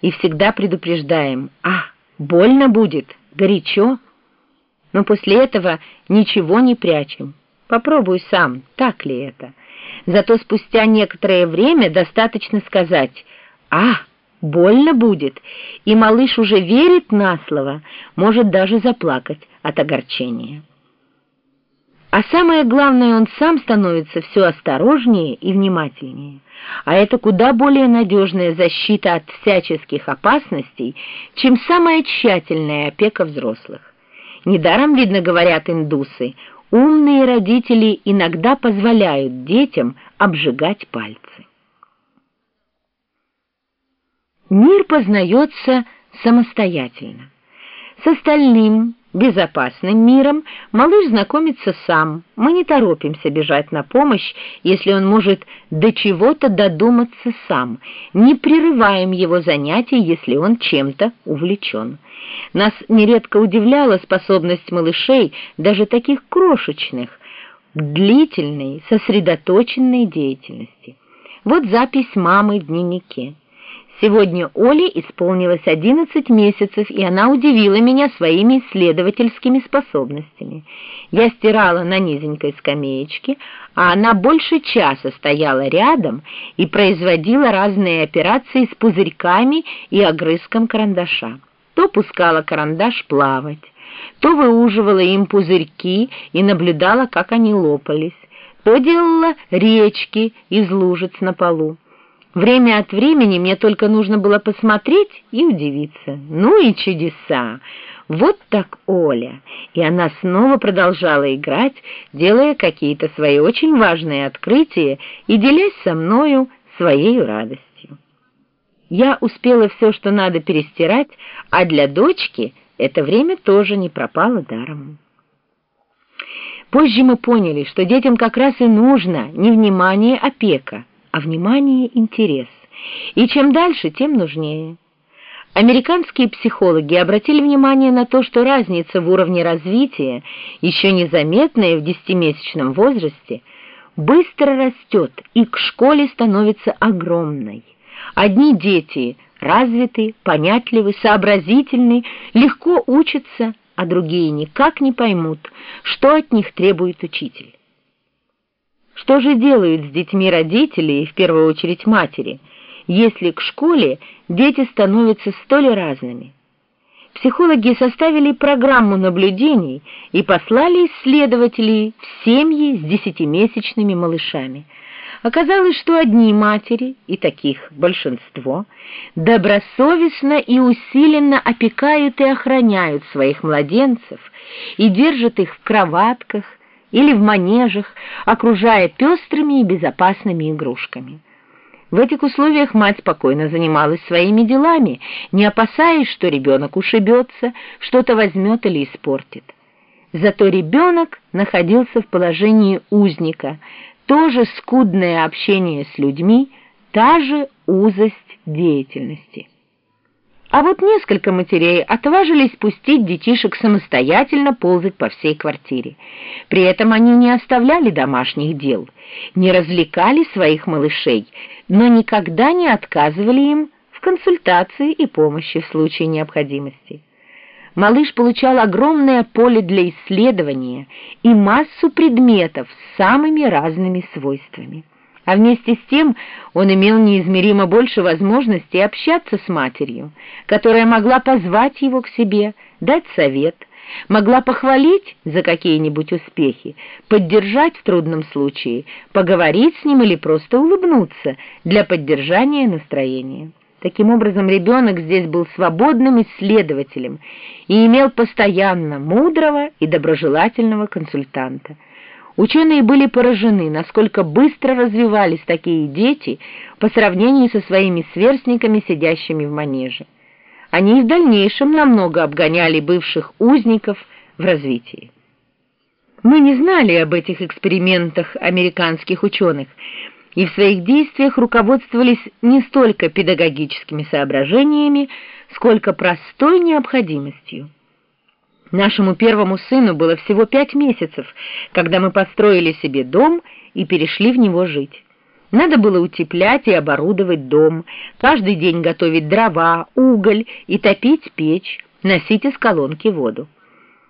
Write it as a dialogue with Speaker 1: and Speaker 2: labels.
Speaker 1: и всегда предупреждаем «А, больно будет, горячо». Но после этого ничего не прячем. Попробуй сам, так ли это. Зато спустя некоторое время достаточно сказать «А, больно будет», и малыш уже верит на слово, может даже заплакать от огорчения. А самое главное, он сам становится все осторожнее и внимательнее. А это куда более надежная защита от всяческих опасностей, чем самая тщательная опека взрослых. Недаром, видно, говорят индусы, умные родители иногда позволяют детям обжигать пальцы. Мир познается самостоятельно. С остальным безопасным миром малыш знакомится сам. Мы не торопимся бежать на помощь, если он может до чего-то додуматься сам. Не прерываем его занятий, если он чем-то увлечен. Нас нередко удивляла способность малышей, даже таких крошечных, к длительной, сосредоточенной деятельности. Вот запись мамы в дневнике. Сегодня Оле исполнилось 11 месяцев, и она удивила меня своими исследовательскими способностями. Я стирала на низенькой скамеечке, а она больше часа стояла рядом и производила разные операции с пузырьками и огрызком карандаша. То пускала карандаш плавать, то выуживала им пузырьки и наблюдала, как они лопались, то делала речки из лужиц на полу. Время от времени мне только нужно было посмотреть и удивиться. Ну и чудеса! Вот так Оля! И она снова продолжала играть, делая какие-то свои очень важные открытия и делясь со мною своей радостью. Я успела все, что надо перестирать, а для дочки это время тоже не пропало даром. Позже мы поняли, что детям как раз и нужно не внимание, а опека — а внимание — интерес. И чем дальше, тем нужнее. Американские психологи обратили внимание на то, что разница в уровне развития, еще незаметная в десятимесячном возрасте, быстро растет и к школе становится огромной. Одни дети развиты, понятливы, сообразительны, легко учатся, а другие никак не поймут, что от них требует учитель. Что же делают с детьми родители и в первую очередь матери, если к школе дети становятся столь разными? Психологи составили программу наблюдений и послали исследователей в семьи с десятимесячными малышами. Оказалось, что одни матери, и таких большинство, добросовестно и усиленно опекают и охраняют своих младенцев и держат их в кроватках, или в манежах, окружая пестрыми и безопасными игрушками. В этих условиях мать спокойно занималась своими делами, не опасаясь, что ребенок ушибется, что-то возьмет или испортит. Зато ребенок находился в положении узника, тоже скудное общение с людьми, та же узость деятельности. А вот несколько матерей отважились пустить детишек самостоятельно ползать по всей квартире. При этом они не оставляли домашних дел, не развлекали своих малышей, но никогда не отказывали им в консультации и помощи в случае необходимости. Малыш получал огромное поле для исследования и массу предметов с самыми разными свойствами а вместе с тем он имел неизмеримо больше возможностей общаться с матерью, которая могла позвать его к себе, дать совет, могла похвалить за какие-нибудь успехи, поддержать в трудном случае, поговорить с ним или просто улыбнуться для поддержания настроения. Таким образом, ребенок здесь был свободным исследователем и имел постоянно мудрого и доброжелательного консультанта. Ученые были поражены, насколько быстро развивались такие дети по сравнению со своими сверстниками, сидящими в манеже. Они и в дальнейшем намного обгоняли бывших узников в развитии. Мы не знали об этих экспериментах американских ученых и в своих действиях руководствовались не столько педагогическими соображениями, сколько простой необходимостью. Нашему первому сыну было всего пять месяцев, когда мы построили себе дом и перешли в него жить. Надо было утеплять и оборудовать дом, каждый день готовить дрова, уголь и топить печь, носить из колонки воду.